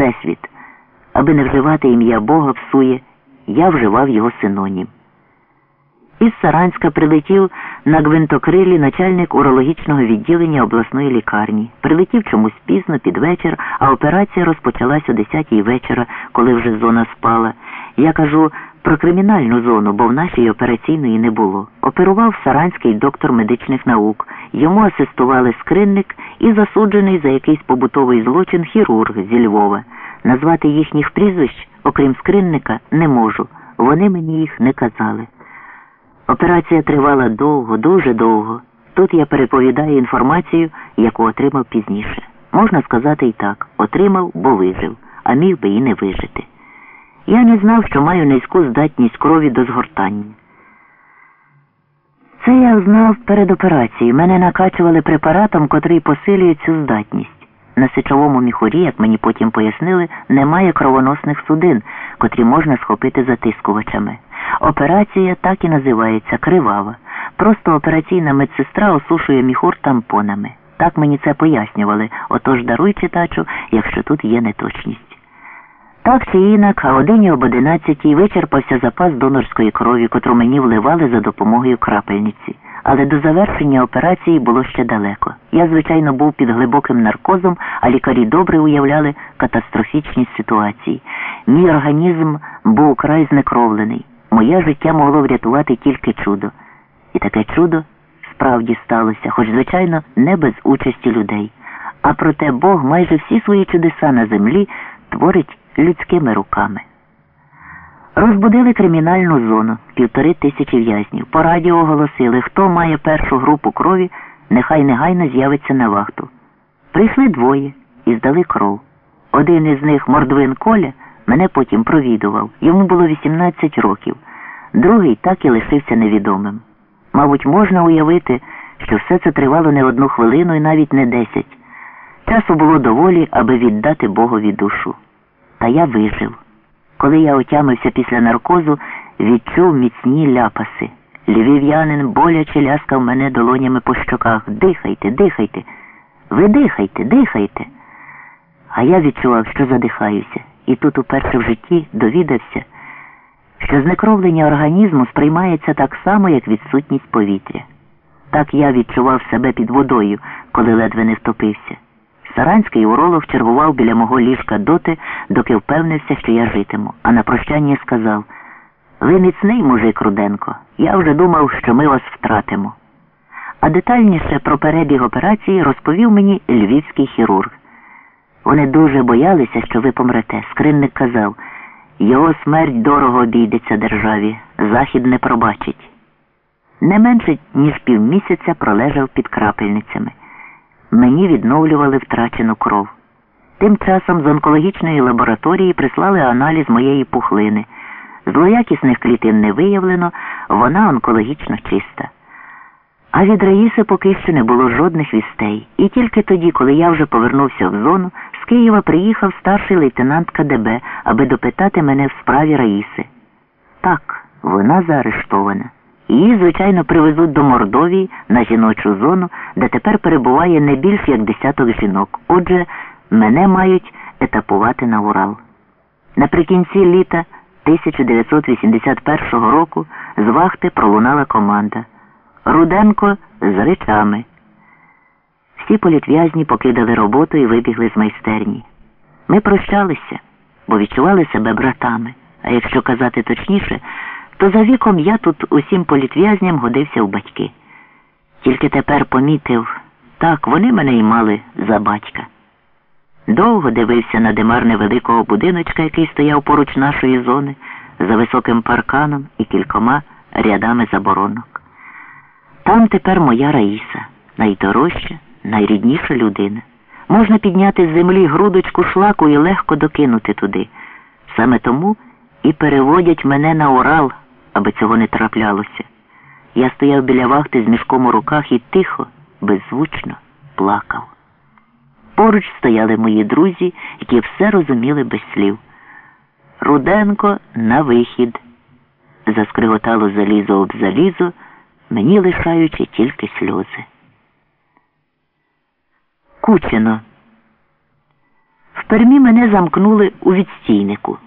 Всесвіт. Аби не вживати ім'я Бога всує, я вживав його синонім. Із Саранська прилетів на гвинтокрилі начальник урологічного відділення обласної лікарні. Прилетів чомусь пізно під вечір, а операція розпочалась о 10 вечора, коли вже зона спала. Я кажу про кримінальну зону, бо в нашій операційної не було. Оперував саранський доктор медичних наук. Йому асистували скринник і засуджений за якийсь побутовий злочин хірург зі Львова. Назвати їхніх прізвищ, окрім скринника, не можу. Вони мені їх не казали. Операція тривала довго, дуже довго. Тут я переповідаю інформацію, яку отримав пізніше. Можна сказати і так, отримав, бо вижив, а міг би і не вижити. Я не знав, що маю низьку здатність крові до згортання. Це я знав перед операцією. Мене накачували препаратом, котрий посилює цю здатність. На сечовому міхурі, як мені потім пояснили, немає кровоносних судин, котрі можна схопити затискувачами. Операція так і називається кривава. Просто операційна медсестра осушує міхур тампонами. Так мені це пояснювали, отож даруй читачу, якщо тут є неточність. Так чи інак, а годині об одинадцятій вичерпався запас донорської крові, котру мені вливали за допомогою крапельниці. Але до завершення операції було ще далеко. Я, звичайно, був під глибоким наркозом, а лікарі добре уявляли катастрофічність ситуації. Мій організм був край знекровлений. Моє життя могло врятувати тільки чудо. І таке чудо справді сталося, хоч, звичайно, не без участі людей. А проте Бог майже всі свої чудеса на землі творить людськими руками. Розбудили кримінальну зону півтори тисячі в'язнів. По радіо оголосили, хто має першу групу крові, нехай негайно з'явиться на вахту. Прийшли двоє і здали кров. Один із них, Мордвин Коля, мене потім провідував. Йому було 18 років. Другий так і лишився невідомим. Мабуть, можна уявити, що все це тривало не одну хвилину і навіть не десять. Часу було доволі, аби віддати Богові душу. Та я вижив. Коли я отямився після наркозу, відчув міцні ляпаси. Львів'янин боляче ляскав мене долонями по щоках. Дихайте, дихайте. Ви дихайте, дихайте. А я відчував, що задихаюся, і тут уперше в житті довідався, що знекровлення організму сприймається так само, як відсутність повітря. Так я відчував себе під водою, коли ледве не втопився. Саранський уролог чергував біля мого ліжка доти, доки впевнився, що я житиму, а на прощання сказав Ви міцний мужик Руденко, я вже думав, що ми вас втратимо. А детальніше про перебіг операції розповів мені львівський хірург. Вони дуже боялися, що ви помрете. Скринник казав, його смерть дорого обійдеться державі, захід не пробачить. Не менше, ніж півмісяця пролежав під крапельницями мені відновлювали втрачену кров. Тим часом з онкологічної лабораторії прислали аналіз моєї пухлини. Злоякісних клітин не виявлено, вона онкологічно чиста. А від Раїси поки що не було жодних вістей. І тільки тоді, коли я вже повернувся в зону, з Києва приїхав старший лейтенант КДБ, аби допитати мене в справі Раїси. Так, вона заарештована. Її, звичайно, привезуть до Мордовії на жіночу зону, де тепер перебуває не більш як десяток жінок. Отже, мене мають етапувати на Урал. Наприкінці літа 1981 року з вахти пролунала команда. Руденко з речами. Всі політв'язні покидали роботу і вибігли з майстерні. Ми прощалися, бо відчували себе братами. А якщо казати точніше, то за віком я тут усім політв'язням годився в батьки. Тільки тепер помітив, так, вони мене й мали за батька. Довго дивився на димар невеликого будиночка, який стояв поруч нашої зони, за високим парканом і кількома рядами заборонок. Там тепер моя Раїса, найдорожча, найрідніша людина. Можна підняти з землі грудочку шлаку і легко докинути туди. Саме тому і переводять мене на Урал аби цього не траплялося. Я стояв біля вахти з мішком у руках і тихо, беззвучно плакав. Поруч стояли мої друзі, які все розуміли без слів. Руденко на вихід. Заскриготало залізо об залізо, мені лишаючи тільки сльози. Кучино. пермі мене замкнули у відстійнику.